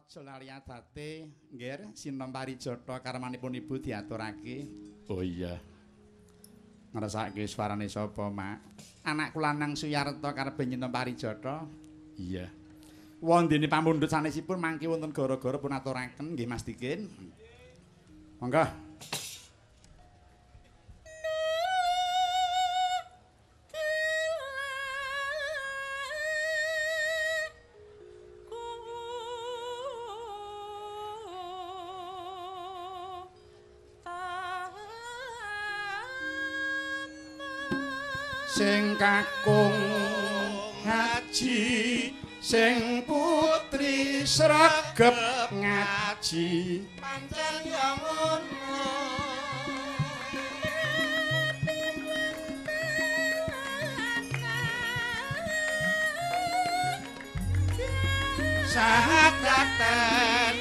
Aja lali adate, nggih, sinom parijata karmanipun ibu diaturake. Oh iya. Ngrasake swarane sapa, Mak? Anakku lanang Suyarta karepe nyinom parijata. Iya. Wondene pamundhut sanesipun mangke wonten gara-gara pun aturaken, nggih Mas Dikin. Monggo. Kakung ngaji sing putri sregep ngaji. Pancen yo ngono sahadaten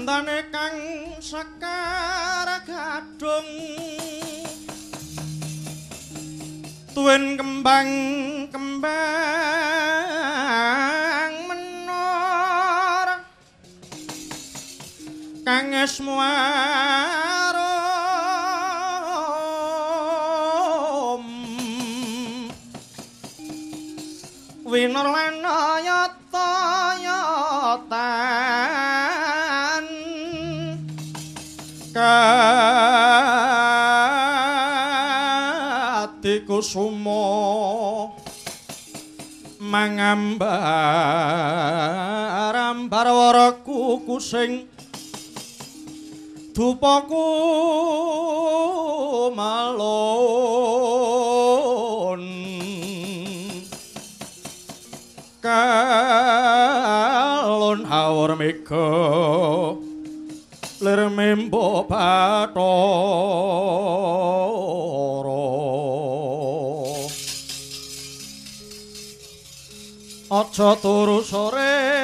gandane kang sekar gadung. Tuwin kembang katiku sumo mangambar ambar waraku kusing dupaku malon. Kalon hawur mega lir membo bathara. Aja turu sore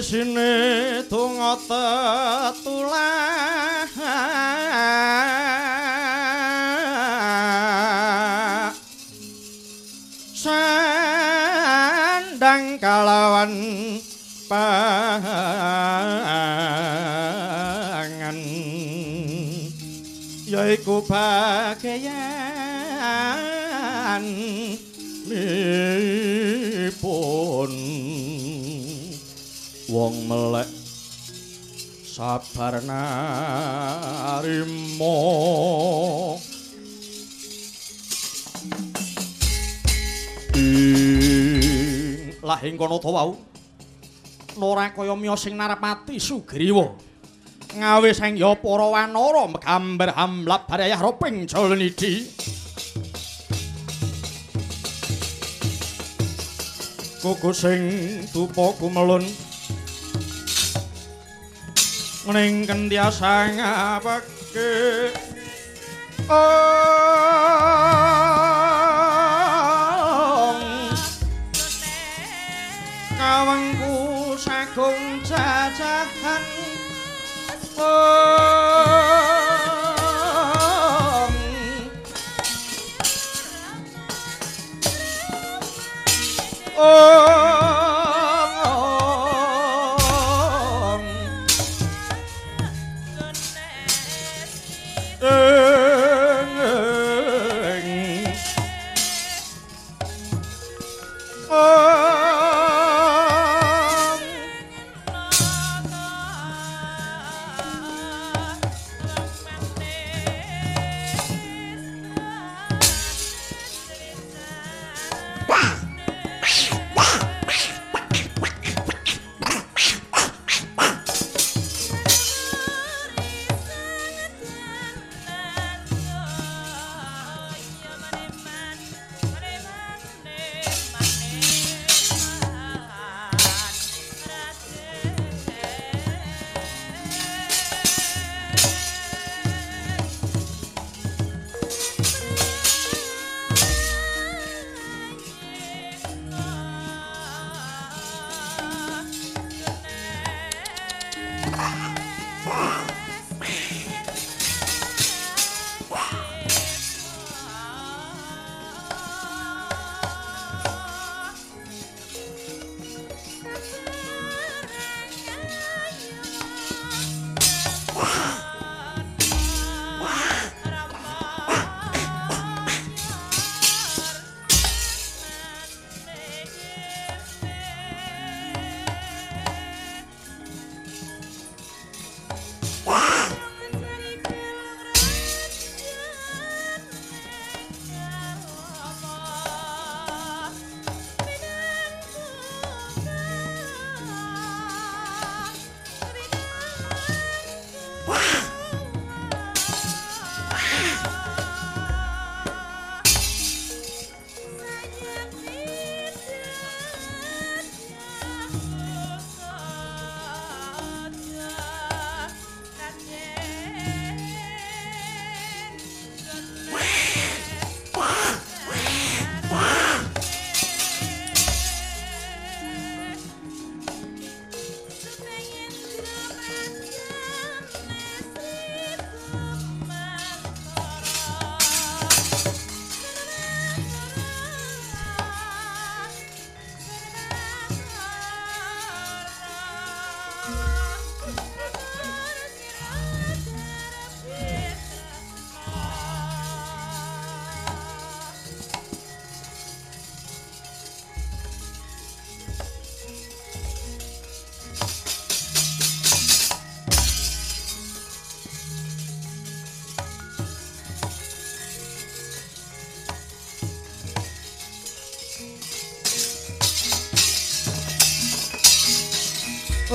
isine donga tetulah sandang kalawan pangan yaiku bagian wong melek. Sabar narimo. Ing lahing kono to wau. Ora kaya miya sing narepati sugriwa. Ngawe sang ya para wanara megambar hamlap barayah roping jalanidi kuku sing tupa kumelun ning kendya ngapake Om kawangku sagung jajahan Om Om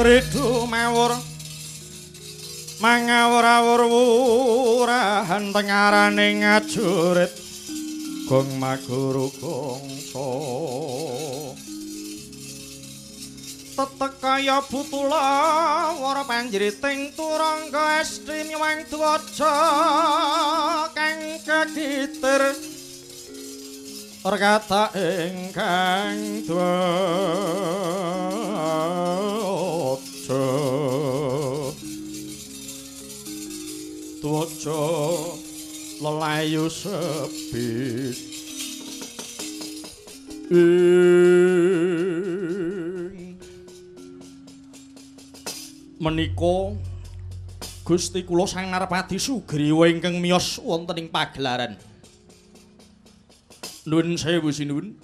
ridu mawur mangawur-awur wurahan tengarane ngajurit gong maguru gongso. Tetek kaya butula wara panjriting turangga estri nyuwang dwaja kang kagitir perkata ingkang dwaja dwaja lelayu sepi ing menika Gusti kula Sang Narpati Sugriwa ingkang miyos wonten ing pagelaran Nuwun sewu sinuwun.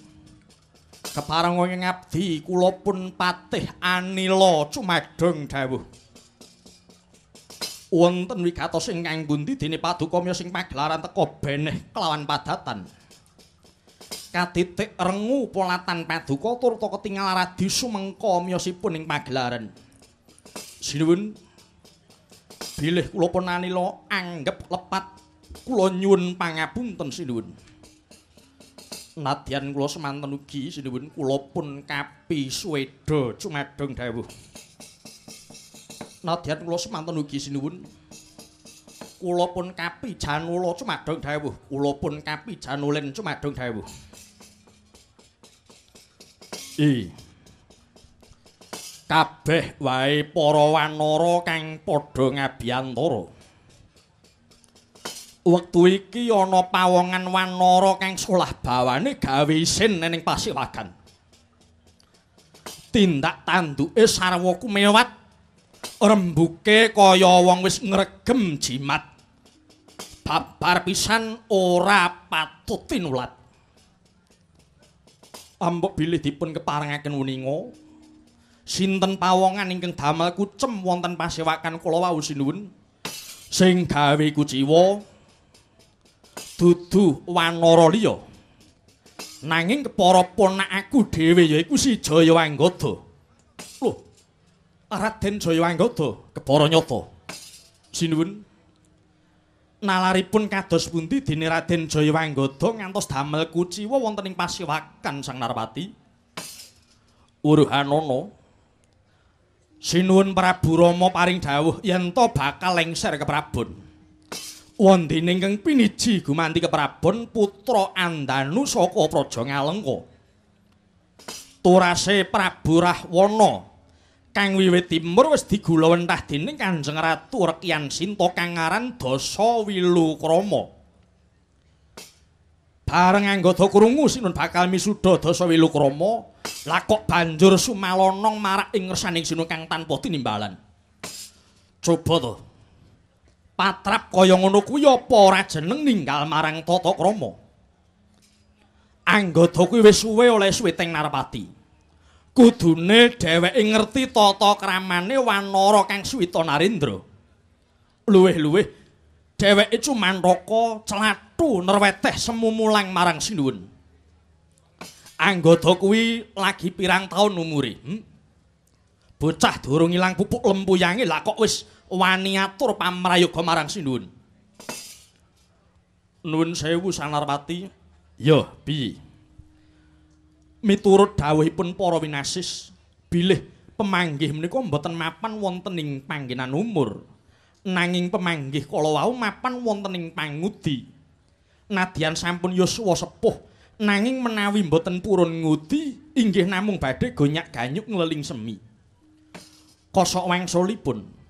Kepareng ing ngabdi kula pun patih anila cumadong dawuh. Wonten wigatos ingkang pundi dene paduka miya sing pagelaran teka beneh kelawan padatan. Katitik rengu polatan paduka turta ketingal radi sumengka miyosipun ing pagelaran. Sinuwun bilih kula pun anila anggep lepat kula nyuwun pangapunten sinuwun. Nadyan kula semanten ugi sinuwun kula pun kapi sweda cumadong dawuh. Nadyan kula semanten ugi sinuwun kula pun kapi janula cumadong dawuh. Kula pun kapi janulen cumadong dawuh. I kabeh wae para wanara kang padha ngabiyantara. Wektu iki ana pawongan wanara kang solah bawane gawe isin ning pasiwakan. Tindak tanduke sarwa kumewat rembuke kaya wong wis ngregem jimat. Babar pisan ora patut tinulat. Ambok bilih dipun keparengaken wuninga sinten pawongan ingkang damel kucem wonten pasiwakan kula wau sinuwun sing gawe kuciwa dudu wanara liya nanging kepara ponakaku dhewe yaiku si Jayawanggada lho Raden Jayawanggada kepara nyata sinuwun nalaripun kados pundi dene Raden Jayawanggada ngantos damel kuciwa wonten ing pasiwakan Sang Narpati Uruhanana Sinuwun Prabu Rama paring dawuh yen to bakal lengser ke Prabon. Wondene ingkang piniji gumanti ke Prabon putra Andanu saka Praja Ngalengka. Turase Prabu Rahwana kang wiwit timur wis digula wentah dening Kanjeng Ratu Rekyan Sinta kang aran Dasa Wilukrama. Bareng anggota krungu sinun bakal misuda Dasa Wilukrama, lah kok banjur sumalonong marak ing ngersaning sinun kang tanpa tinimbalan. Coba to. Patrap kaya ngono kuwi apa ora jeneng ninggal marang Tata Krama? Anggota kuwi wis suwe oleh Sweting Narpati. Kudune dheweke ngerti tata kramane wanara kang Swita Narendra. Luwih-luwih dheweke cumantaka clathu nerweteh semu mulang marang sinuwun. Anggota kuwi lagi pirang taun umure? Hmm? Bocah durung ilang pupuk lempuyange lah kok wis wani atur pamrayoga marang sinuwun. Nuwun sewu Sanarpati. Ya, piye? Miturut dawuhipun para winasis, bilih pemanggih menika mboten mapan wonten ing panggenan umur. nanging pemanggih kala wau mapan wonten ing pangudi. Nadyan sampun yuswa sepuh, nanging menawi mboten purun ngudi, inggih namung badhe gonyak ganyuk ngleling semi. Kosok wangsulipun,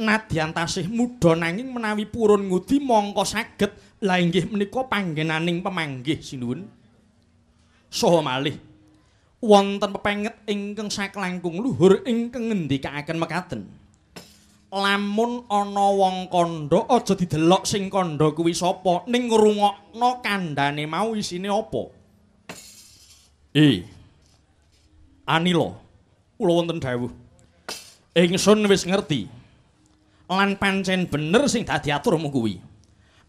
Nadyan tasih muda nanging menawi purun ngudi mongko saged la inggih menika panggenaning pemanggih sinuwun. Saha malih wonten pepenget ingkang saklangkung luhur ingkang ngendikaaken mekaten. lamun ana wong kandha aja didelok sing kandha kuwi sapa? Ning ngrungokno kandhane mau isine apa? Eh Anila kula wonten dawuh. Ingsun wis ngerti. Lan pancen bener sing dadi aturmu kuwi.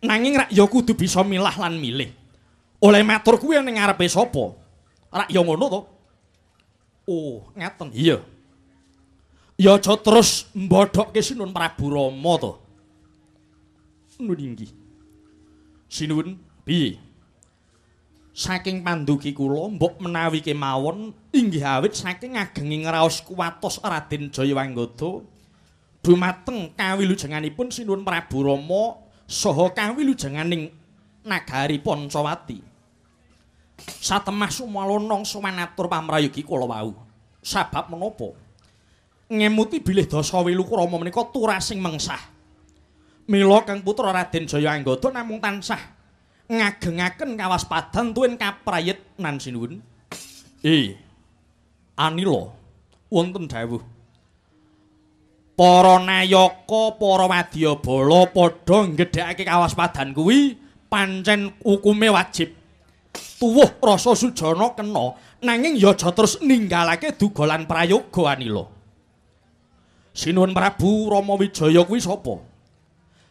Nanging rak ya kudu bisa milah lan milih. Oleh matur kuwi ning ngarepe sapa? Rak ya ngono to Oh ngaten iya Ya aja terus mbodhokke Sinuwun Prabu Rama to. Nuwun inggih. Sinuwun piye? Saking panduki kula mbok menawi kemawon inggih awit saking ngagenging raos kuwatos Raden Jayawanggada dumateng kawilujenganipun Sinuwun Prabu Rama saha kawilujenganing nagari Pancawati. Satemah sumalonong sumanatur pamrayogi kula wau. Sabab menapa? Ngemuti bilih dasa wiluku Rama menika turasing mengsah. Mila Kang Putra Raden Jayawanggada namung tansah ngagengaken kawaspadan tuwin kaprayit nan sinuwun. Eh. Anila wonten dawuh. Para nayaka, para wadyabala padha nggedhekake kawaspadan kuwi pancen hukume wajib. Tuwuh rasa sujana kena nanging ya aja terus ninggalake dugolan prayoga anila. Sinuwun Prabu Rama Wijaya kuwi sapa?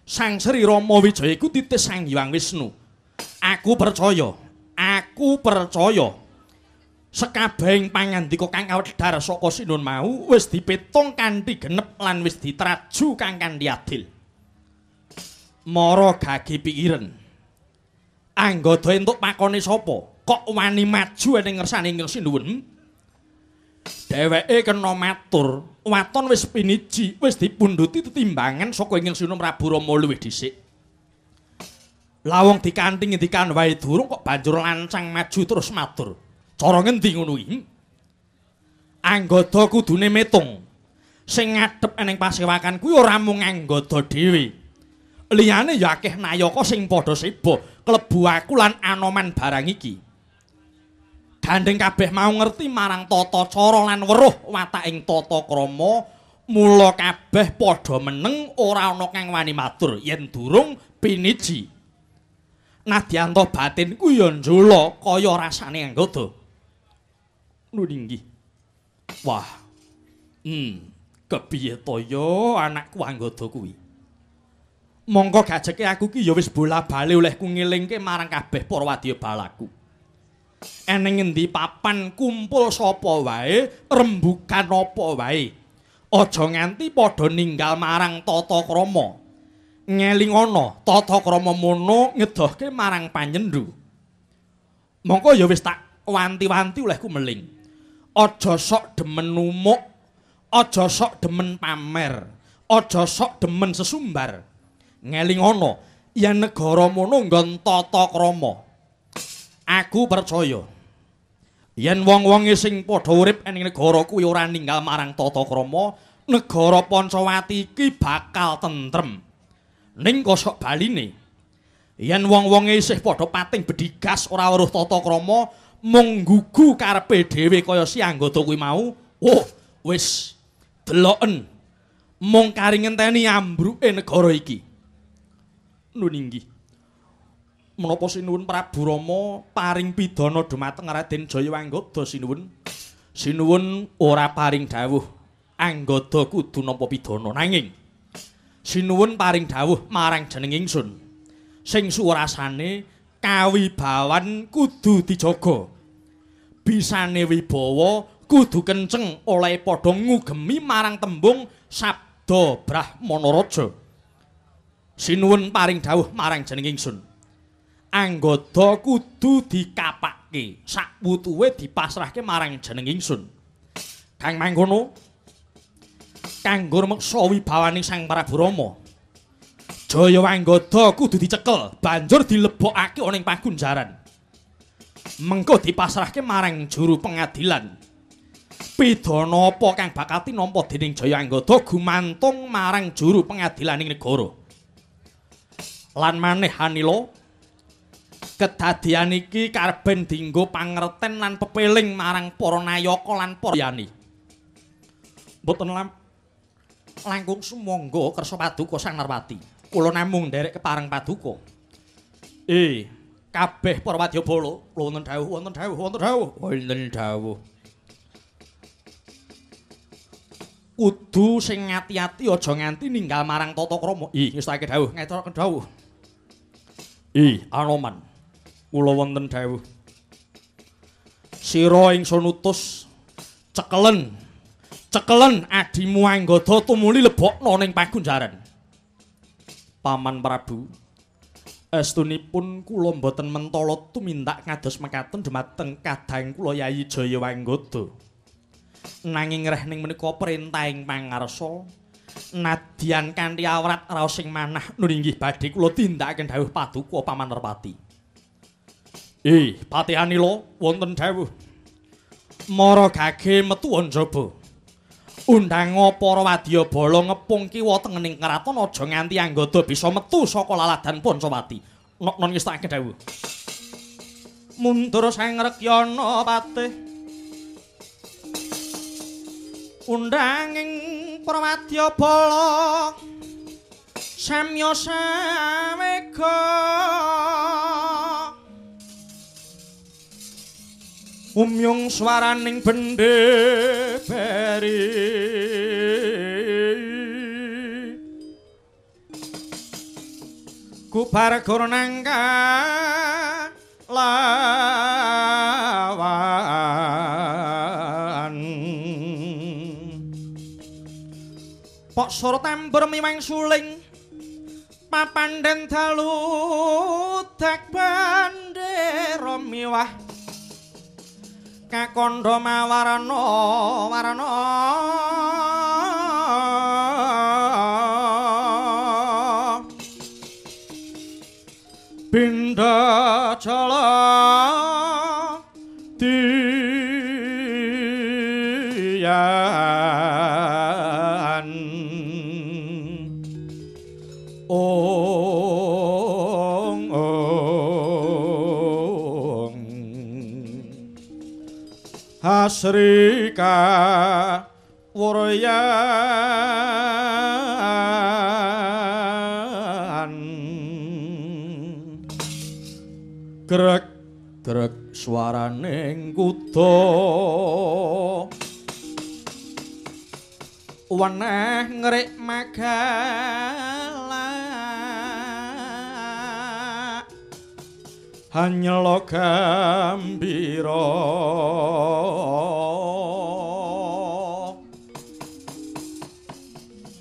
Sang Sri Rama Wijaya iku titis Sang Hyang Wisnu. Aku percaya, aku percaya. Sekabehing pangandika kang kawedhar saka Sinuwun mau wis dipetung kanthi genep lan wis ditraju kang kanthi adil. Mara gagi pikiran. Anggota entuk pakone sapa? Kok wani maju ning ngersane Ing Sinuwun? Dheweke kena matur, waton wis piniji, wis dipunduti tetimbangan saka Ing Sinuwun Prabu Rama luwih dhisik. Lawang dikanthi ngendikan wae durung kok banjur lancang maju terus matur. Cara ngendi ngono iki? Anggota kudune metung. Sing ngadhep ning pasewakan kuwi ora mung anggota dhewe. Liyane ya akeh nayaka sing padha seba, klebu aku lan Anoman barang iki. Gandeng kabeh mau ngerti marang tata cara lan weruh wataking tata krama, mula kabeh padha meneng ora ana kang wani matur yen durung piniji. Nadyanto batin ku ya njula kaya rasane anggota. Nuwun inggih. Wah. Hmm, kepiye to anakku anggota kuwi? Mongko gajeke aku ki ya wis bola-bali olehku ngelingke marang kabeh para wadyabalaku. Eneng ngendi papan kumpul sapa wae, rembugan apa wae. Aja nganti padha ninggal marang tata krama. Ngeling ana tata krama mono ngedohke marang panyendu. Mongko ya wis tak wanti-wanti olehku meling. Aja sok demen numuk, aja sok demen pamer, aja sok demen sesumbar. Ngeling ana yen negara mono nggon tata krama. Aku percaya yen wong-wonge sing padha urip ing negara kuwi ora ninggal marang tata krama, negara Pancawati iki bakal tentrem. Ning kosok baline yen wong-wonge isih padha pating bedigas ora weruh tata krama, mung gugu karepe dhewe kaya si anggota kuwi mau, oh wis deloken mung kari ngenteni ambruke negara iki. Nuwun inggih. Menapa sinuwun Prabu Rama paring pidana dumateng Raden Jayawanggada sinuwun? Sinuwun ora paring dawuh anggada kudu nampa pidana nanging sinuwun paring dawuh marang jeneng ingsun. Sing suwarasane kawibawan kudu dijaga. Bisane wibawa kudu kenceng oleh padha ngugemi marang tembung sabda Brahmana Raja. Sinuwun paring dawuh marang jeneng ingsun. Anggada kudu dikapake, sakputuwe dipasrahke marang jeneng ingsun. Kang mangkono kanggo meksa wibawaning Sang Prabu Rama. Jayawanggada kudu dicekel, banjur dilebokake ana ing pagunjaran. Mengko dipasrahke marang juru pengadilan. Pidana apa kang bakal tinampa dening Jayawanggada gumantung marang juru pengadilan ing negara. Lan maneh Hanila kedadian iki karben dinggo pangerten lan pepeling marang para nayaka lan para yani. Mboten lam langkung sumangga kersa paduka Sang Narwati. Kula namung nderek kepareng paduka. Eh, kabeh para wadyabala wonten dawuh, wonten dawuh, wonten dawuh, wonten dawuh. Kudu sing ngati-ati aja nganti ninggal marang tata krama. Ih, wis tak dawuh, ngeturaken dawuh. Ih, Anoman. Kula wonten dawuh. Sira ingsun utus cekelen cekelen adimu anggada tumuli lebokno ning pagunjaran. Paman Prabu, estunipun kula mboten mentala tumindak ngados mekaten dumateng kadang kula Yayi Jaya Wanggada. Nanging reh ning menika perintahing pangarsa nadyan kanthi awrat raos sing manah nuringgih badhe kula tindakaken dawuh paduka Paman Nerpati. Eh, Patihanila wonten dawuh. Mara gage metu njaba. Undang para wadya bala ngepung kiwa tengening keraton aja nganti anggada bisa metu saka laladan Pancawati. Nok non ngestake dawuh. Mundur sang rekyana patih. Undanging para wadya bala samya samega. umyung swaraning bendhe beri kubar gurnangka lawan pok tambur miwang suling. Papanden dalu dak bandera miwah. Kakandha mawarana warana. Pindah jala Hasrika Wuryan Grek grek swaraning kuda Weneh ngrik magala hanyala gambira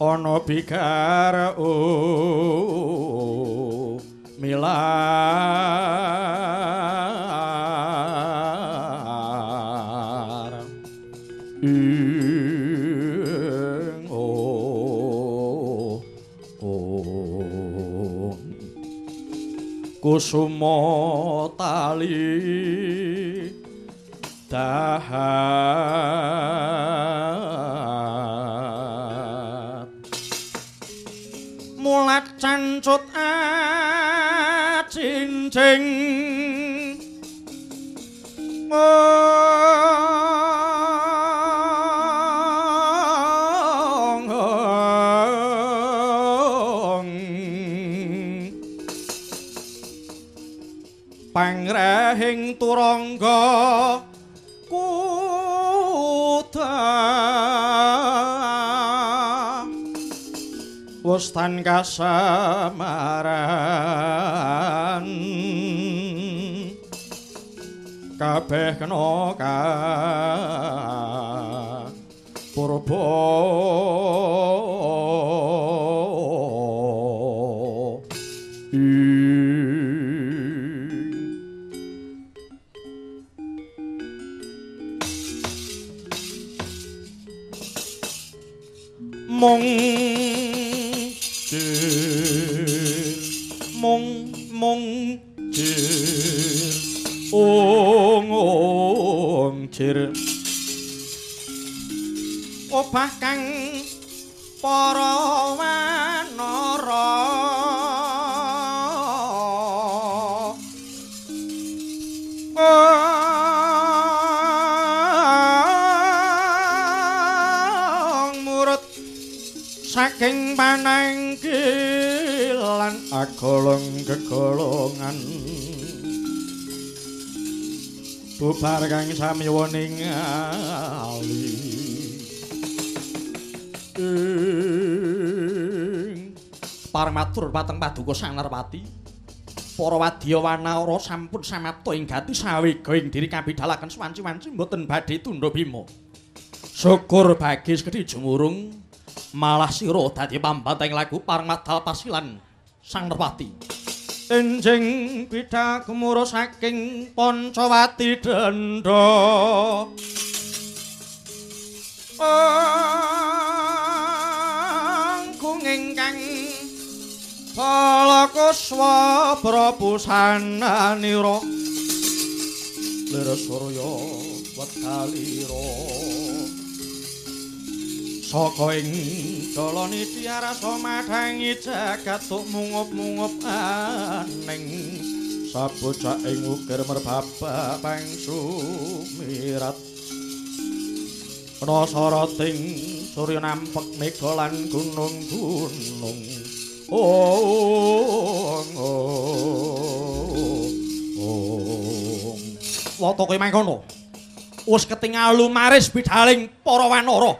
ana bikar o milar kusuma tali dahat mulat cancut acincing tan kasamaran. Kabeh kena ka purba para wanara. Murut saking panangkilan agolong gegolongan. Bubar kang samiwa parang matur pateng paduka sang Narpati para wadya wanara sampun samapta ing gati sawega ing diri kabidalaken swanci-wanci mboten badhe tundha bima Syukur bagi sekedhi jumurung malah sira dadi pambanteng lagu parang madal pasilan Sang Nerpati. Enjing bidha gemuruh saking Pancawati Dendra. Angkung ingkang Balakuswa prapusananira Lir surya wedalira Saka ing dalane tiarasa madhangi jagat mungup-mungup aning sabocah ing ukir merbaba pang sumirat Nasarating surya nampek mega lan gunung-gunung. Oh, oh, oh. Wata kowe mangkono. Wis ketingal lumaris bidaling para wanara.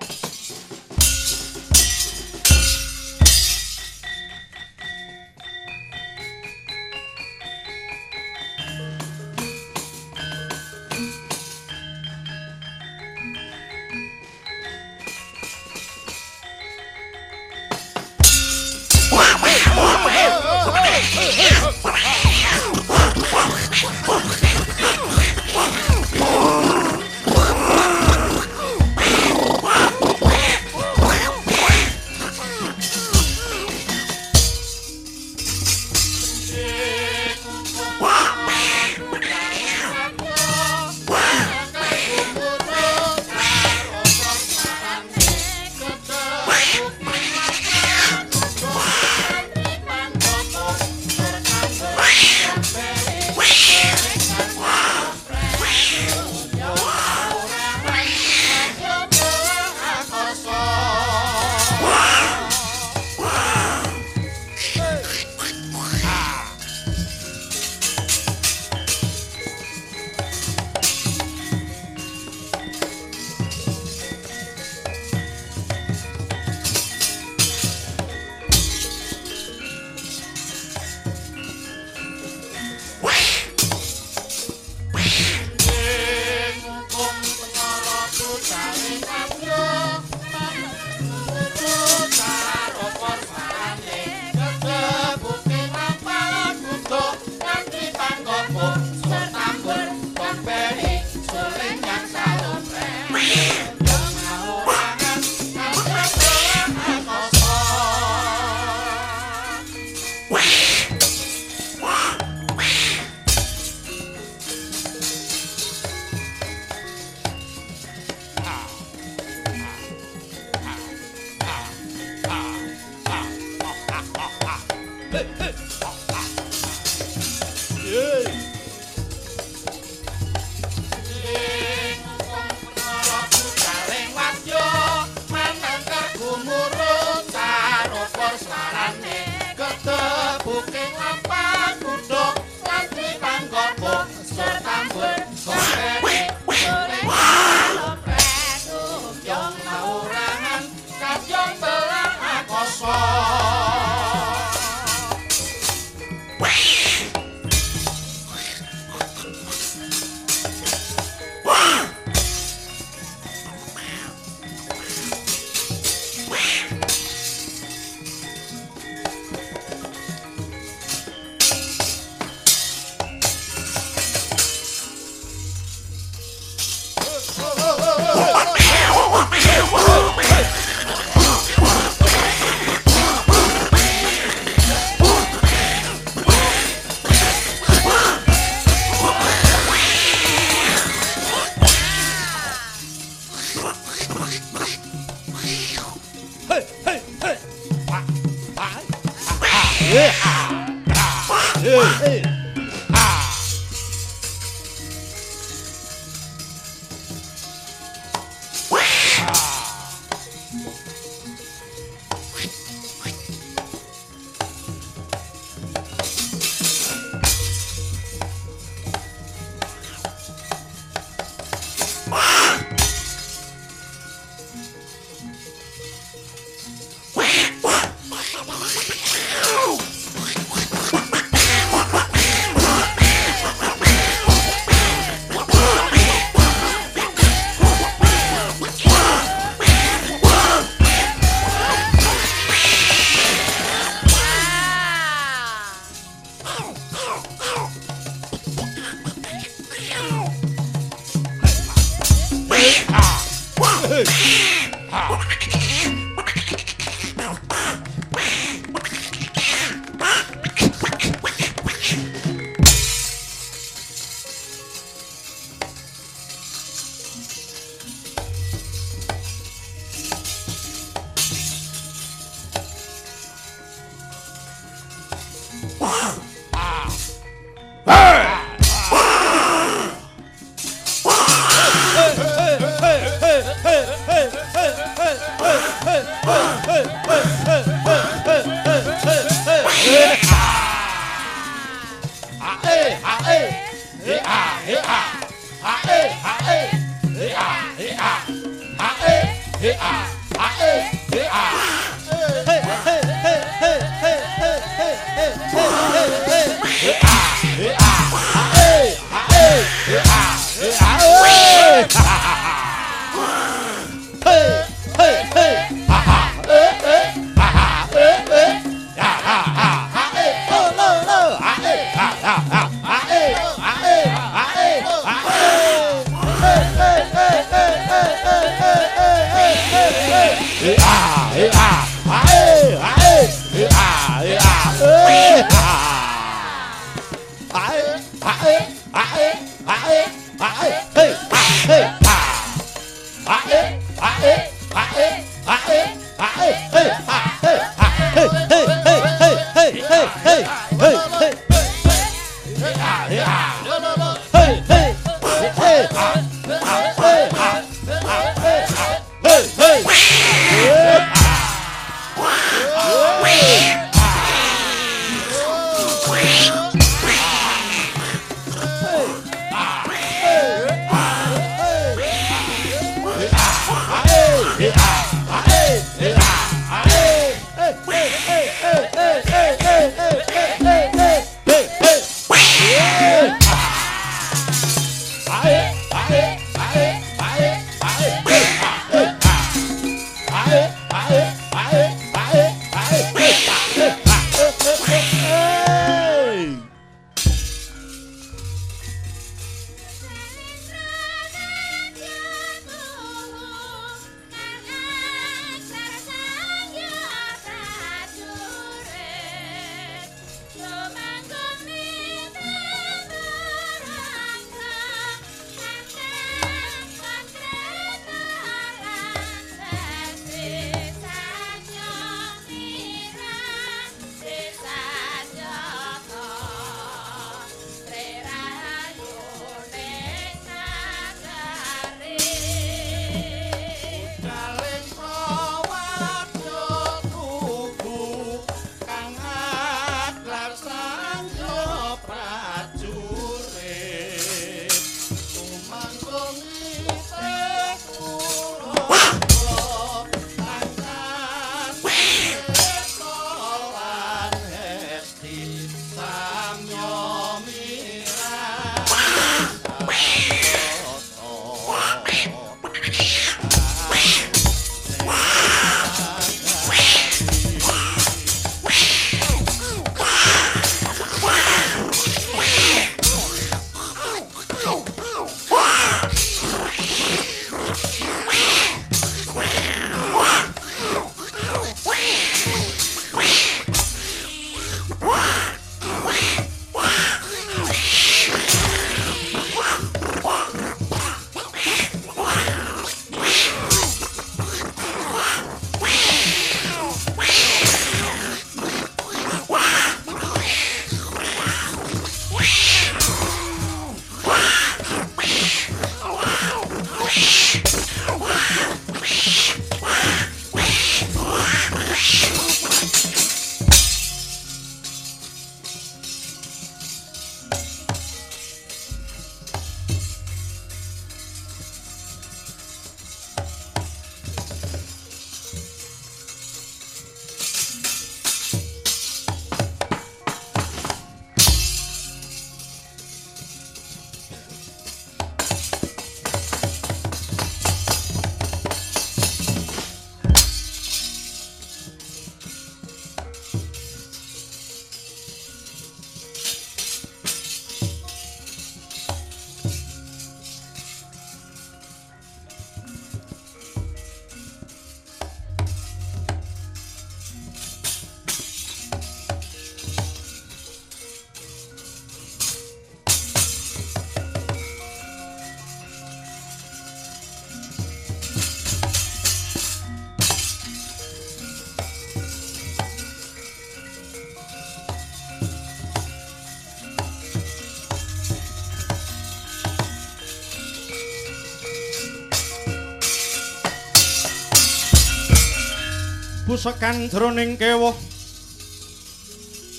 Busekan jroning kewuh.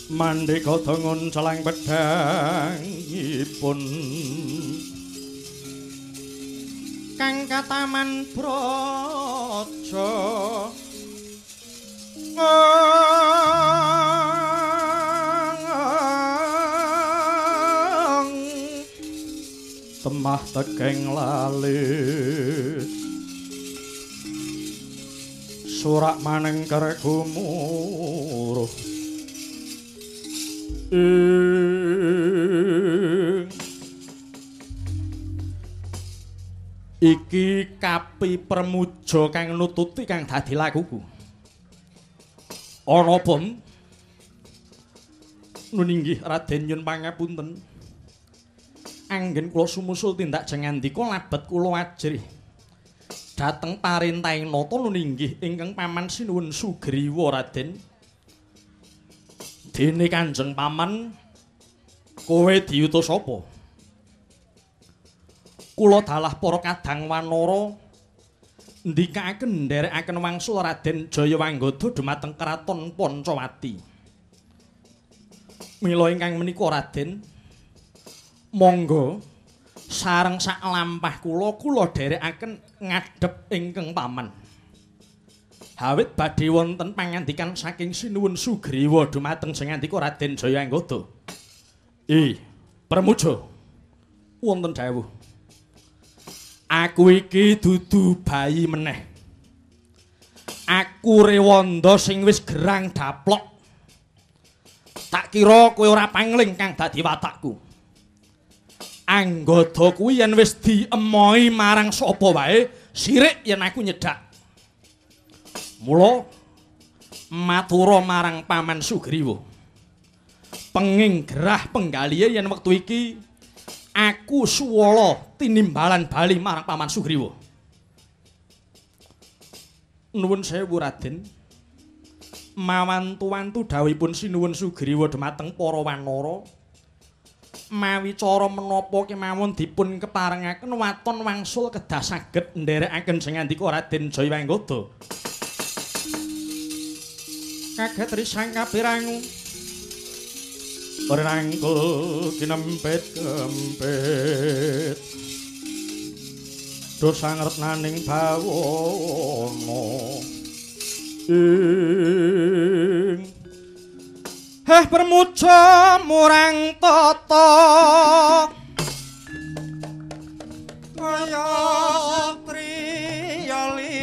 Mandika dangun celang pedhangipun kang kataman brojo. Temah tegeng lalit surak maneng kerek gumuruh iki kapi permuja kang nututi kang dadi lakuku ana bom. Nuninggih Raden nyun pangapunten. Anggen kula sumusul tindak jengandika labet kula ajrih dhateng parentahing nata nuninggih ingkang paman sinuwun Sugriwa Raden dene Kanjeng Paman kowe diutus apa kula dalah para kadang wanara ndikaaken nderekaken wangsul Raden Jayawanggada dumateng kraton Pancawati. Mila ingkang menika Raden, monggo sareng sak lampah kula kula nderekaken ngadhep ingkang paman. Hawit badhe wonten pangandikan saking Sinuwun Sugriwa dumateng sing ngandika Raden Jayawanggada. Eh, Pramuja. Wonten dawuh. Aku iki dudu bayi meneh. Aku rewanda sing wis gerang daplok. Tak kira kowe ora pangling kang dadi watakku. Anggota kuwi yen wis diemohi marang sapa wae, sirik yen aku nyedak. Mula matura marang Paman Sugriwa. Penging gerah penggalihe yen wektu iki aku suwala tinimbalan bali marang Paman Sugriwa. Nuwun sewu Raden. Mawantu-wantu dawuhipun Sinuwun Sugriwa dumateng para wanara. Mawi cara menapa kemawon dipun keparengaken waton wangsul kedah saged nderekaken sing ngandika Raden Jayawanggada. Kaget risang kapirangu. Rangkul kinempet kempet Dosa ngertnaning bawono Ing Heh permuja murang tata. Kaya triyali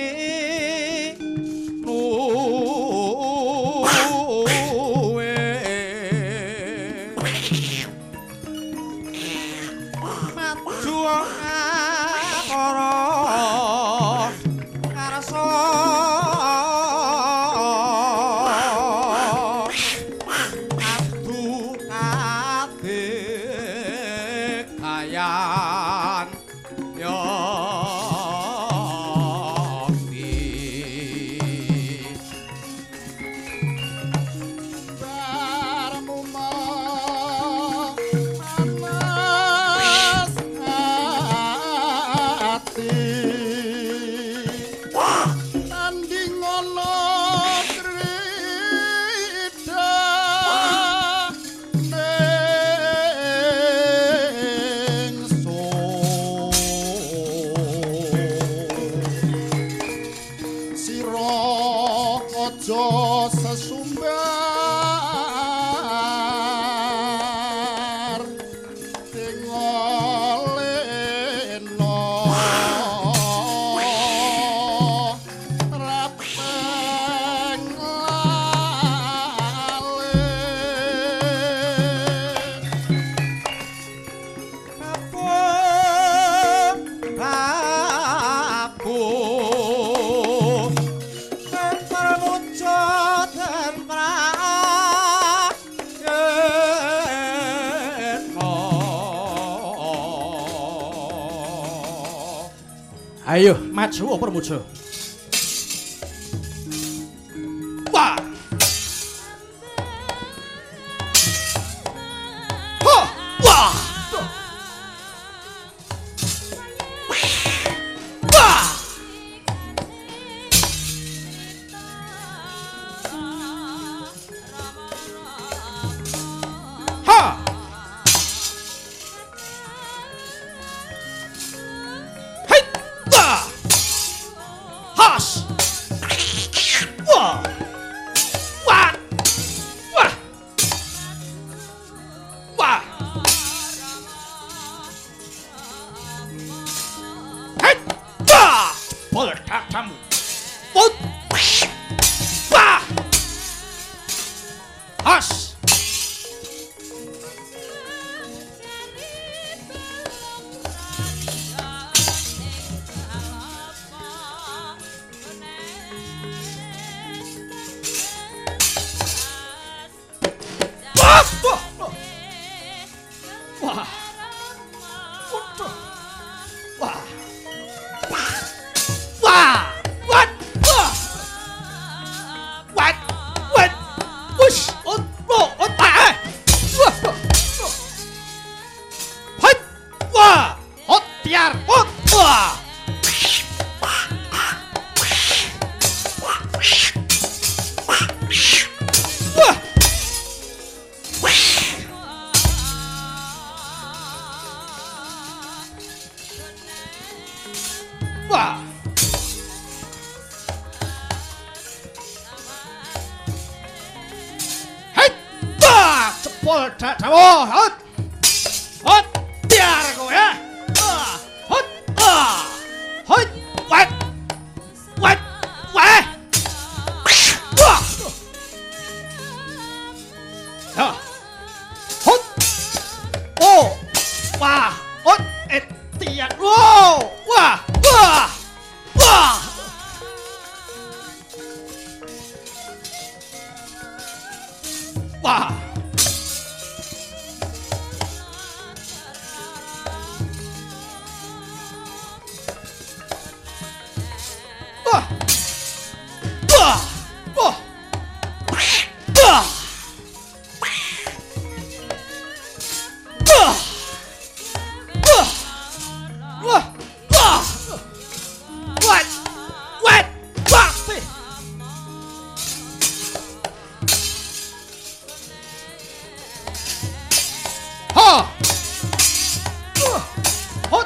哦，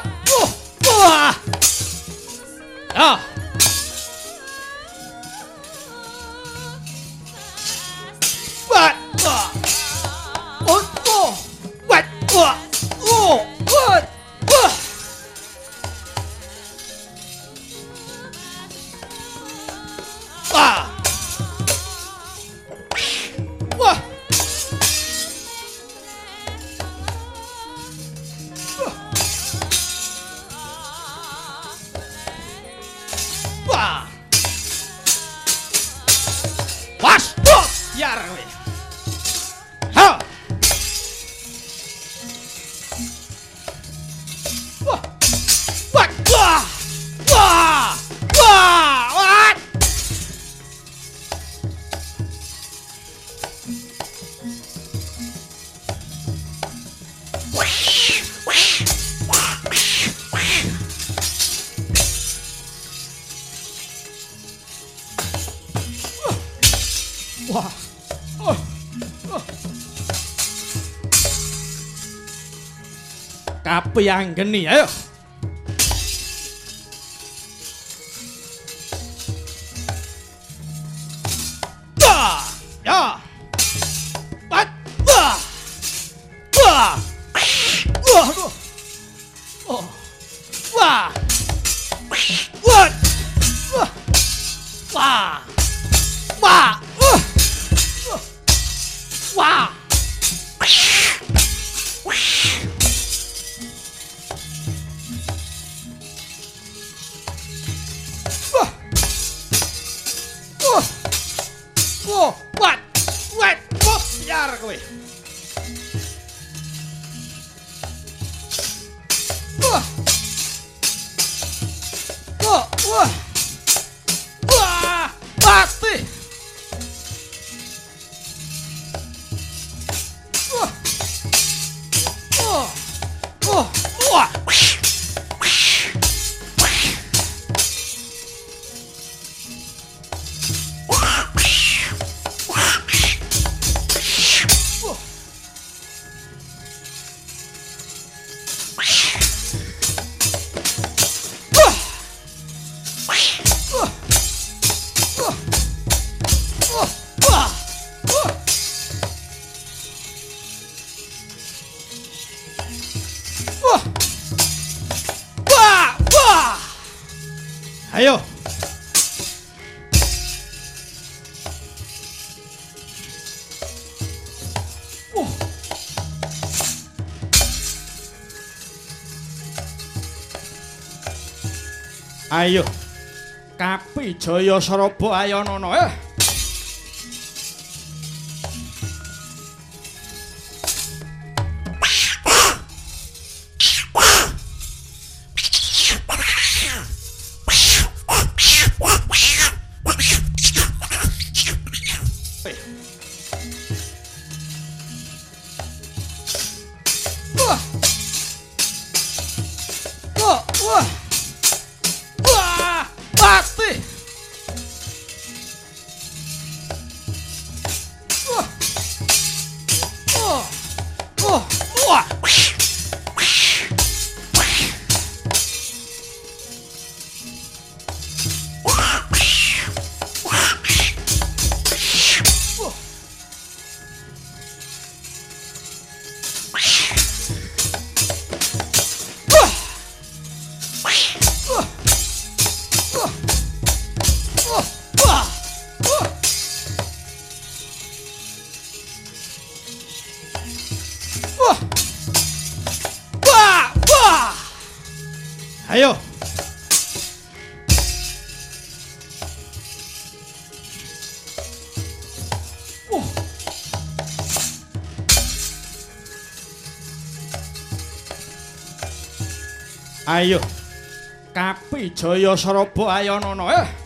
不啊！啊！不ป跟你ง呦 ayo. Kapi jaya sorobo ayo nono eh. Ayo. Kapi Jaya Surabaya nono eh.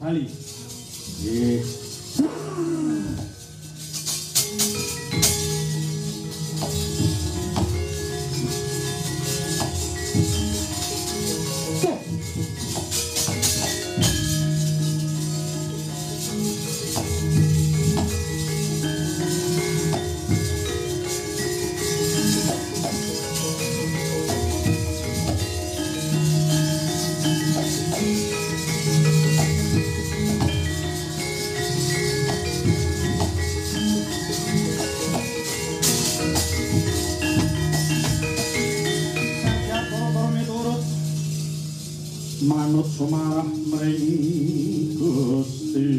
Kapi bro, sumarah mring Gusti.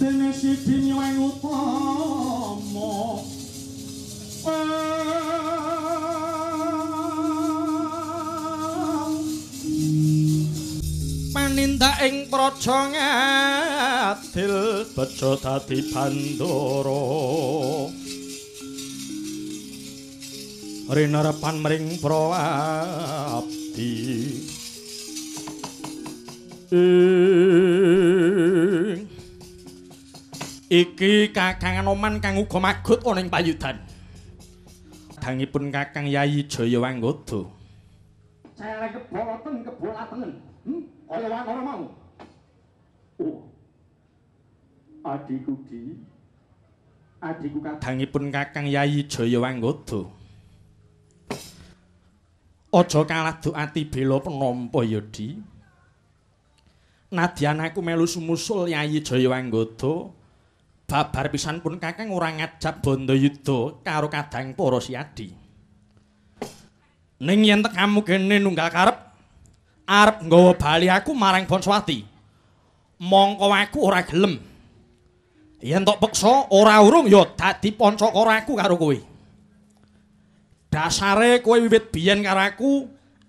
Dene sidi nyuweng utama panindak ing praja ngadil bejo dadi bandara. Rinerepan mring prawabdi ing iki kakang Anoman kang uga magut ana ing payudan. Dangipun kakang Yayi Jayawangoda celek kebolaten kebolaten hmm? kaya wanara mau? Oh. Adiku di. Adiku dangipun kakang Yayi Jayawangoda Aja kalah ati bela penampa ya Di Nadyan aku melu sumusul Yayi Jayawangoda babar pisan pun kakang ora ngajab Bandayuda karo kadang para siadi Ning yen tekamu kene nunggal karep arep nggawa bali aku marang Bonswati. Mongko aku ora gelem. Yen tok peksa ora urung ya dadi pancakara aku karo kowe. Dasare kowe wiwit biyen karo aku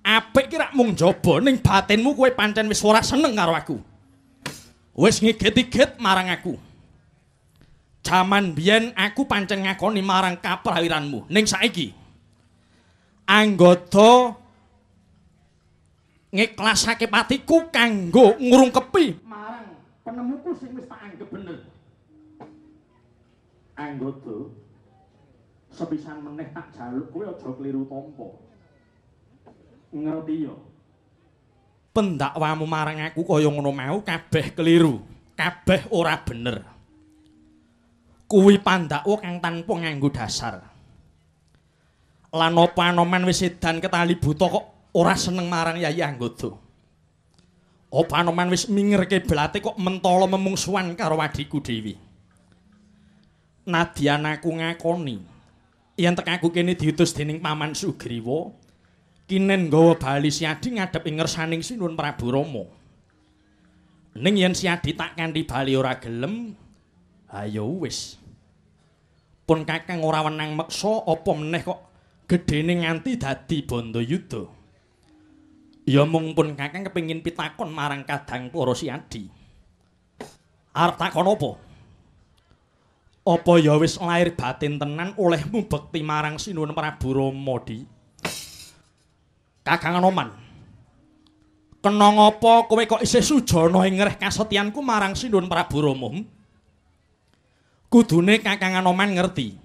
apik ki rak mung jaba ning batinmu kowe pancen wis ora seneng karo aku. Wis ngigit-igit marang aku. Jaman biyen aku pancen ngakoni marang kaprawiranmu. Ning saiki anggota ngiklasake patiku kanggo ngrungkepi marang penemuku sing wis tak anggap bener. Anggota sepisan meneh tak jaluk kowe aja kliru tampa. Ngerti ya? Pendakwamu marang aku kaya ngono mau kabeh keliru, kabeh ora bener. Kuwi pandakwa kang tanpa nganggo dasar. Lan apa anoman wis edan ketali buta kok ora seneng marang Yayi Anggota. Apa anoman wis mingirke blate kok mentala memungsuhan karo adiku Dewi. Nadyan aku ngakoni yen tek aku kene diutus dening Paman Sugriwa kinen nggawa bali Siadi ngadhep ing ngersaning Sinuwun Prabu Rama. Ning yen Siadi tak kanthi bali ora gelem, ayo wis. Pun Kakang ora wenang meksa apa meneh kok gedene nganti dadi Bandayuda. Ya mung pun Kakang kepengin pitakon marang Kadang para Siadi. Arep takon apa? Apa ya wis lair batin tenan olehmu bekti marang Sinuwun Prabu Rama, Di? Kakang Anoman. Kena ngapa kowe kok isih sujana ing ngreh kasetyanku marang Sinuwun Prabu Rama? Hmm? Kudune Kakang Anoman ngerti.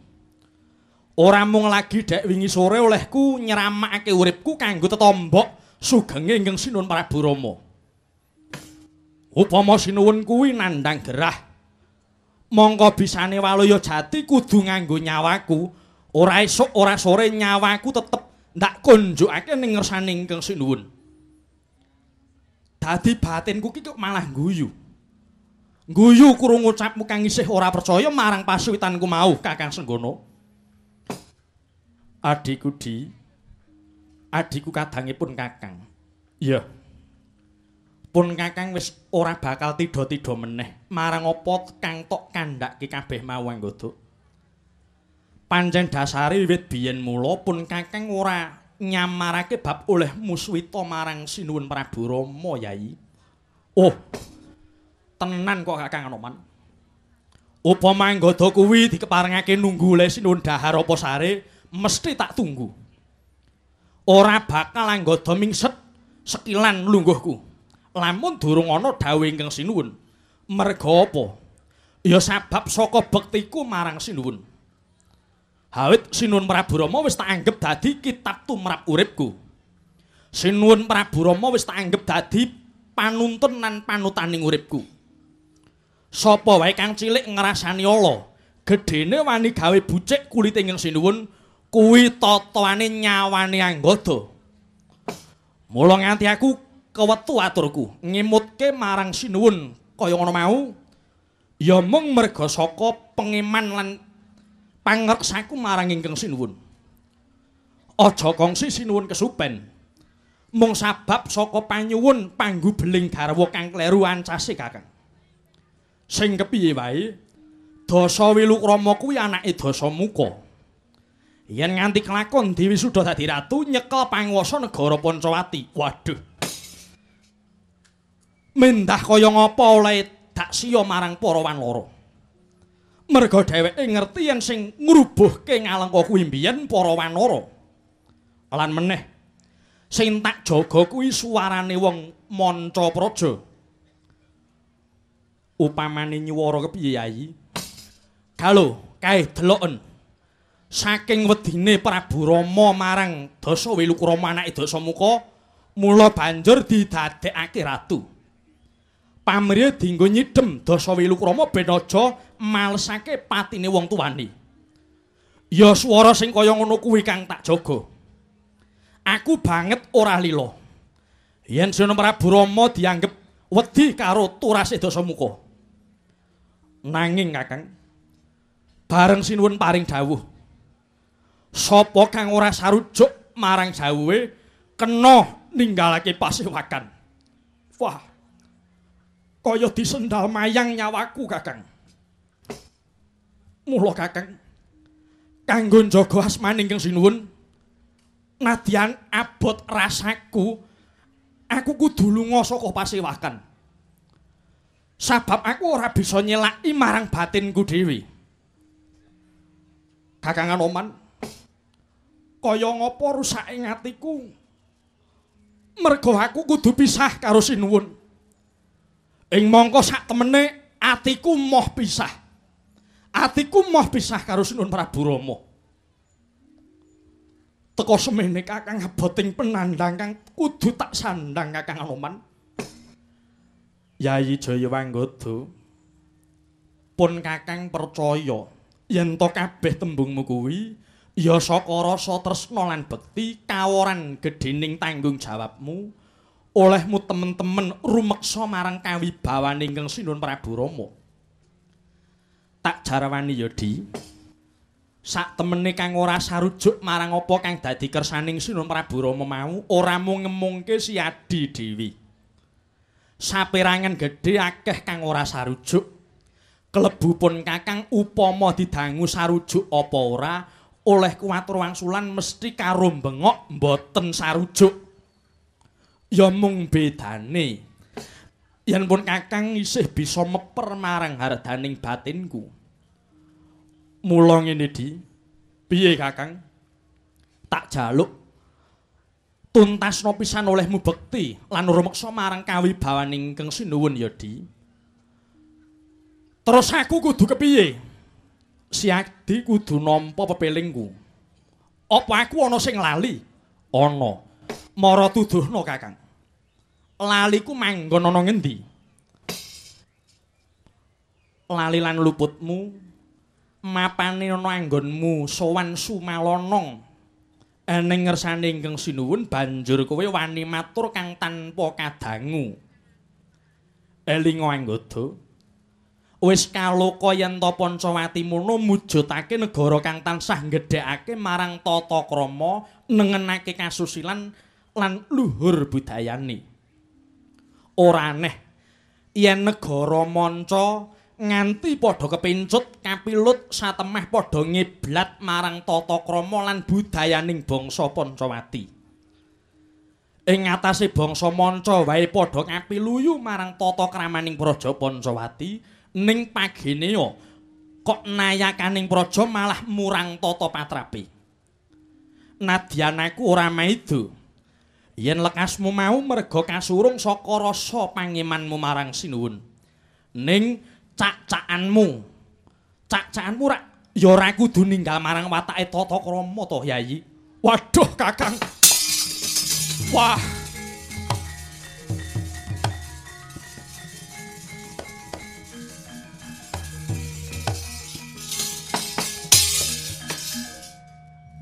Ora mung lagi dek wingi sore olehku nyeramakake uripku kanggo tetombok sugenge ingkang Sinuwun Prabu Rama. Upama Sinuwun kuwi nandang gerah. Mongko bisane Walaya Jati kudu nganggo nyawaku. Ora esuk ora sore nyawaku tetep ndak kunjukake ning ngersane ingkang Sinuwun. Dadi batinku ki kok malah guyu. Guyu kurung ngucapmu kang isih ora percaya marang pasuwitanku mau Kakang Senggono. Adiku Di. Adiku kadangipun Kakang. Iya. Pun Kakang wis ora bakal tida-tida meneh marang apa kang tok kandhake kabeh mau anggota. Pancen dasare wiwit biyen mula pun Kakang ora nyamarake bab oleh muswita marang Sinuwun Prabu Rama, Yai. Oh. Tenan kok Kakang Anoman. Upama anggota kuwi dikeparengake nunggu le Sinuwun dahar apa sare, mesti tak tunggu. Ora bakal anggota mingset sekilan lungguhku. Lamun durung ana dawuh ingkang Sinuwun. Merga apa? Ya sebab saka bektiku marang Sinuwun. Hawit Sinuwun Prabu Rama wis tak anggap dadi kitab tumrap uripku. Sinuwun Prabu Rama wis tak anggap dadi panuntun lan panutaning uripku. Sapa wae kang cilik ngrasani ala, gedene wani gawe bucik kulit ingkang Sinuwun kuwi totoane nyawane anggota. Mula nganti aku kewetu aturku ngimutke marang Sinuwun kaya ngono mau ya mung merga saka pengeman lan pangreksaku marang ingkang Sinuwun. Aja kongsi Sinuwun kesupen. Mung sabab saka panyuwun panggu beling garwa kang kleru ancase Kakang. Sing kepiye wae Dasa Wilukrama kuwi anake Dasa Muka. Yen nganti kelakon Dewi sudah dadi ratu nyekel panguwasa negara Pancawati. Waduh. Mendah kaya ngapa oleh dak siya marang para wanara. Merga dheweke ngerti yen sing ngrubuhke ngalengka kuwi mbiyen para wanara. Lan meneh sing tak jaga kuwi suarane wong manca praja. Upamane nyuwara kepiye Yayi? Galo, kae deloken. Saking wedine Prabu Rama marang Dasa Wilukrama anake Dasa Muka, mula banjur didadekake ratu. Pamriya dienggo nyidhem Dasa Wilukrama ben aja malesake patine wong tuwane. Ya swara sing kaya ngono kuwi kang tak jaga. Aku banget ora lila. Yen Sena Prabu Rama dianggep wedi karo turase Dasamuka. Nanging Kakang, bareng Sinuwun paring dawuh. Sapa kang ora sarujuk marang jauhe kena ninggalake pasewakan. Wah. Kaya disendal mayang nyawaku, Kakang. Mula Kakang kanggo njaga asmaning Kang Sinuwun nadyan abot rasaku aku kudu lunga saka pasewakan. Sabab aku ora bisa nyelaki marang batinku dhewe. Kakang Anoman, kaya ngapa rusake atiku? Mergo aku kudu pisah karo Sinuwun. Ing mangka sak temene atiku moh pisah. Atiku moh pisah karo Sinuwun Prabu Rama. Teka semene Kakang aboting penandang kang kudu tak sandang Kakang Anoman. Yayi Jayawangoda. Pun Kakang percaya yen to kabeh tembungmu kuwi ya saka rasa tresna lan bekti kaworan gedhening tanggung jawabmu olehmu temen-temen rumeksa marang kawibawaning Kang Sinuwun Prabu Rama. Tak jarawani ya Di. Sak temene kang ora sarujuk marang apa kang dadi kersaning Sinuwun Prabu Rama mau ora mung ngemungke si Adi Dewi. Saperangan gedhe akeh kang ora sarujuk. Klebu pun Kakang upama didangu sarujuk apa ora oleh kuwatur wangsulan mesti karo bengok mboten sarujuk. Ya mung bedane. Yen pun kakang isih bisa meper marang hardaning batinku. Mula ngene di. Piye kakang? Tak jaluk. Tuntasno pisan olehmu bekti lan rumeksa marang kawibawaning Kang Sinuwun ya di. Terus aku kudu kepiye? Si Adi kudu nampa pepelingku. Apa aku ana sing lali? Ana. Mara tuduhno kakang laliku manggon ana ngendi? Lali lan luputmu mapane ana anggonmu sowan sumalonong. Ening ngersane ingkang sinuwun banjur kowe wani matur kang tanpa kadangu. Elinga anggoda. Wis kaloka yen ta Pancawati mono mujudake negara kang tansah gedhekake marang tata krama nengenake kasusilan lan luhur budayane. Ora aneh yen negara manca nganti padha kepincut kapilut satemeh padha ngiblat marang tata krama lan budayaning bangsa Pancawati. Ing ngatasé bangsa manca wae padha kapiluyu marang tata kramaning praja Pancawati ning pagene kok nayakaning praja malah murang tata patrape. Nadyan aku ora maido. Yen lekasmu mau merga kasurung saka rasa pangemanmu marang sinuwun. Ning cak-cakanmu. Cak-cakanmu rak ya ora kudu ninggal marang watake tata krama to yayi. Waduh kakang. Wah.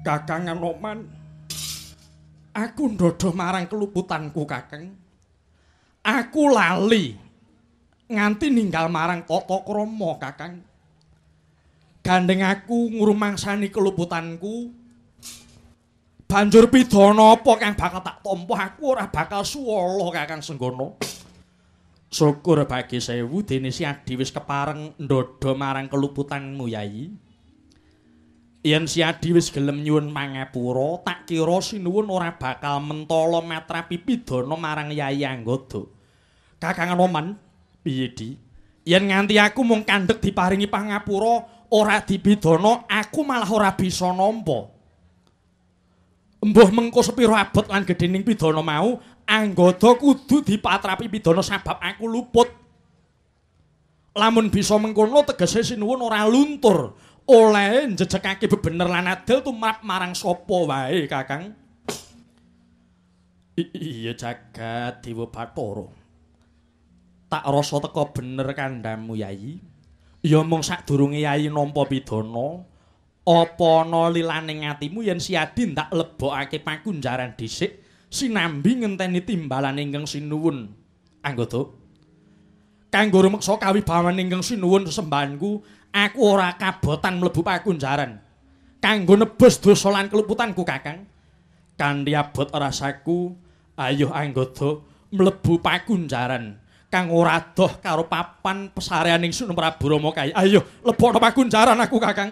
Kakang anoman Aku ndodo marang keluputanku, Kakang. Aku lali nganti ninggal marang tata krama, Kakang. Gandeng aku ngrumangsani keluputanku. Banjur pidana apa kang bakal tak tampa aku ora bakal suwala, Kakang Senggono. Syukur bagi sewu dene si Adi wis kepareng ndodo marang keluputanmu, Yayi. Yen si Adi wis gelem nyuwun mangapura, tak kira sinuwun ora bakal mentala matrapi pidana marang Yayi Anggada. Kakang Anoman, piye di? Yen nganti aku mung kandhek diparingi pangapura, ora dipidana, aku malah ora bisa nampa. Embuh mengko sepira abot lan gedhening pidana mau, Anggada kudu dipatrapi pidana sebab aku luput. Lamun bisa mengkono tegese sinuwun ora luntur. Oleh njejekake bebener lan adil tumrap marang sapa wae Kakang. iya jagat Dewa Bathara. Tak rasa teka bener kandhamu Yayi. Ya mung sadurunge Yayi nampa pidana, apa ana lilaning atimu yen si Adi ndak lebokake pakunjaran dhisik sinambi ngenteni timbalan ingkang sinuwun. Anggota. Kanggo rumeksa kawibawan ingkang sinuwun sesembahanku, aku ora kabotan mlebu pakunjaran. Kanggo nebus dosa lan keluputanku kakang. Kanthi abot rasaku ayo anggota mlebu pakunjaran. Kang ora doh karo papan pesareaning Sunan Prabu Rama kae ayo lebokno pakunjaran aku Kakang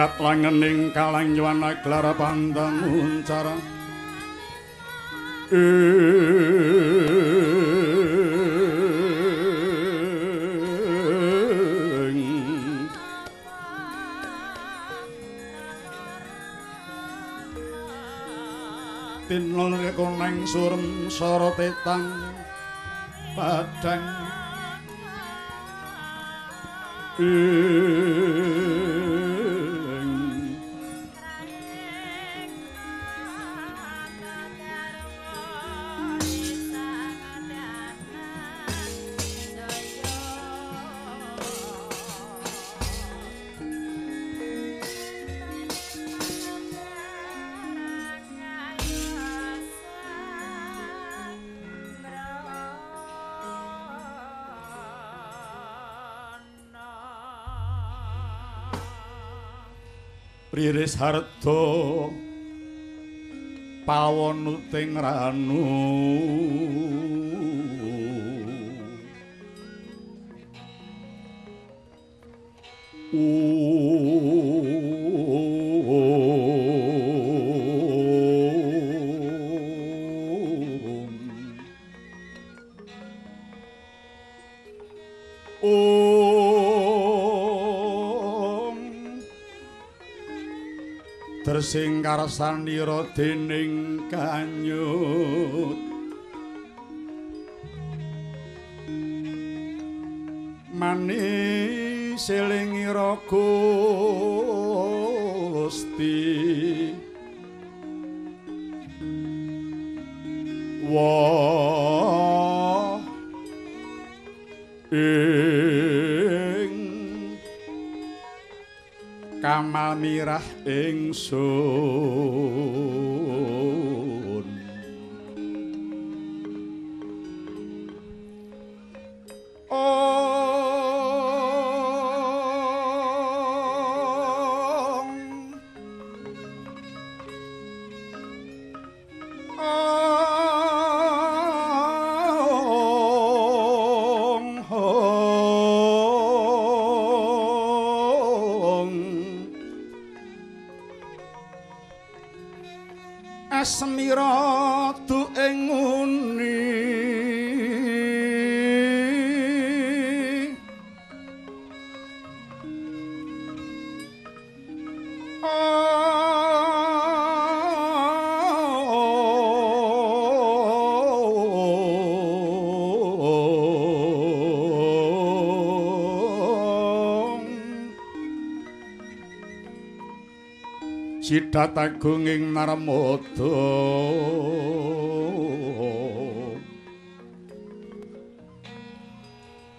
Miat langening kalanyuwana gelar pandang uncara ing Tinul koneng surem sara tetang padang. Ing Priris harta pawonuting ranu. Om karsanira dening kanyut. Mani selingira Gusti. Wah mirah ingsun Sidat agung ing Narmada.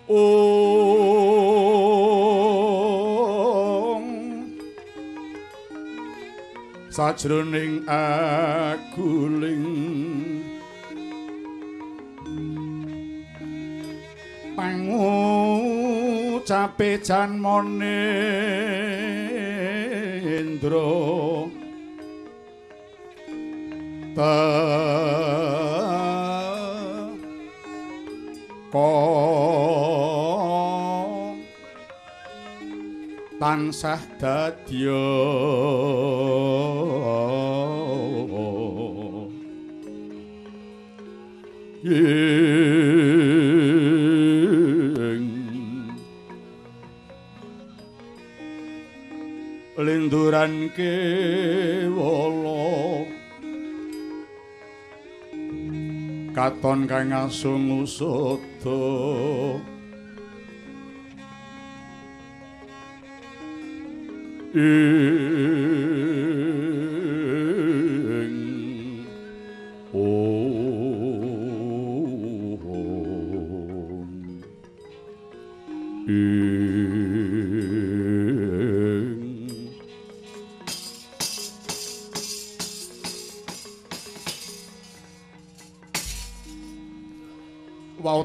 Om. Sajroning aguling pangucape jan monendra ta ko tansah dadya ing linduran kewala katon kang asun usada ing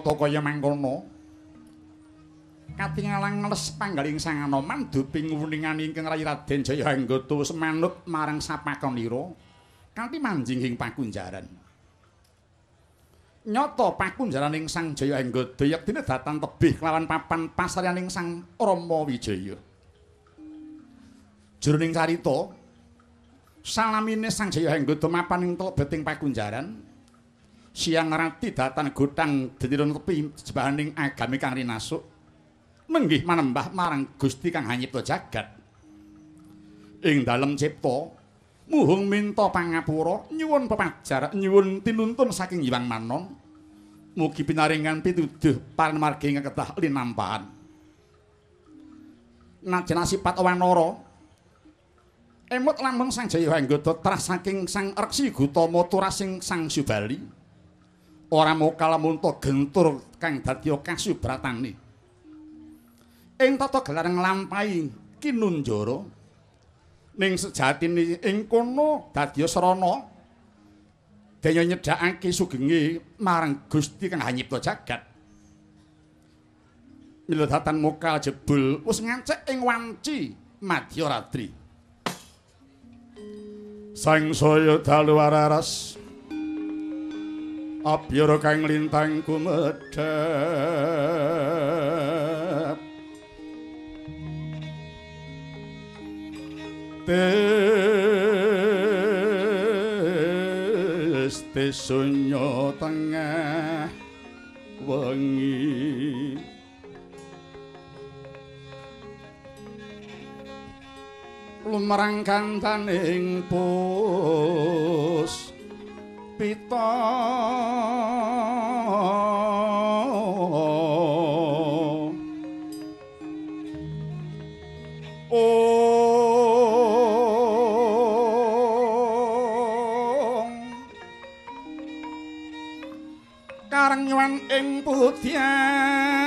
Wauta kaya mangkono. Katingalang ngeles panggaling sang Anoman duping wuningan ingkang Rayi Raden Jayanggata wis manut marang sapakonira kanthi manjing ing pakunjaran. Nyata pakunjaran ing Sang Jayanggata yektine datan tebih kelawan papan pasaryaning Sang Rama Wijaya. Jroning carita salamine Sang Jayanggata mapan ing telebeting pakunjaran siang rati datan gotang dadiron tepi jebaning agami kang rinasuk menggih manembah marang Gusti kang hanyipta jagat. Ing dalem cipta muhung minta pangapura nyuwun pepajar nyuwun tinuntun saking Hyang Manon. Mugi pinaringan pituduh paring margi ingkang kedah linampahan. Najan asipat wanara emut lamun sang Jayawanggata tras saking sang Reksi Gutama turasing sang Subali ora mokal munta gentur kang dadi kasubratane ing tata gelar nglampahi kinunjara ning sejatine ing kono dadi srana daya nyedhakake sugenge marang Gusti kang hanyipta jagat. Mila datan mokal jebul wis ngancik ing wanci Madya Ratri. Sang saya dalu araras Abyara kang lintang kumedhep. Tes tes sunyo tengah wengi. Lumarang kantaning pus pita. Ong Karang nyuwan ing putyanira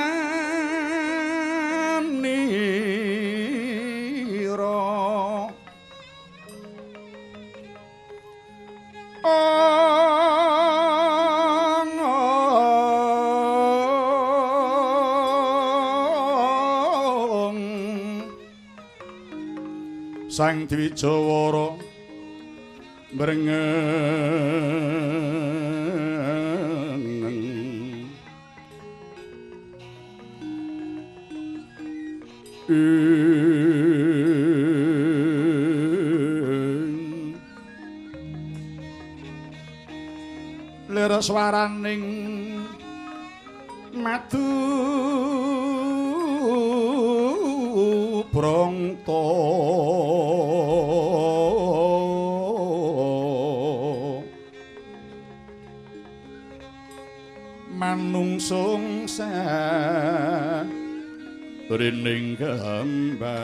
Sang Dwijawara. Mrengeng ing. Lera swaraning madu brangta manungsung sa rining gambar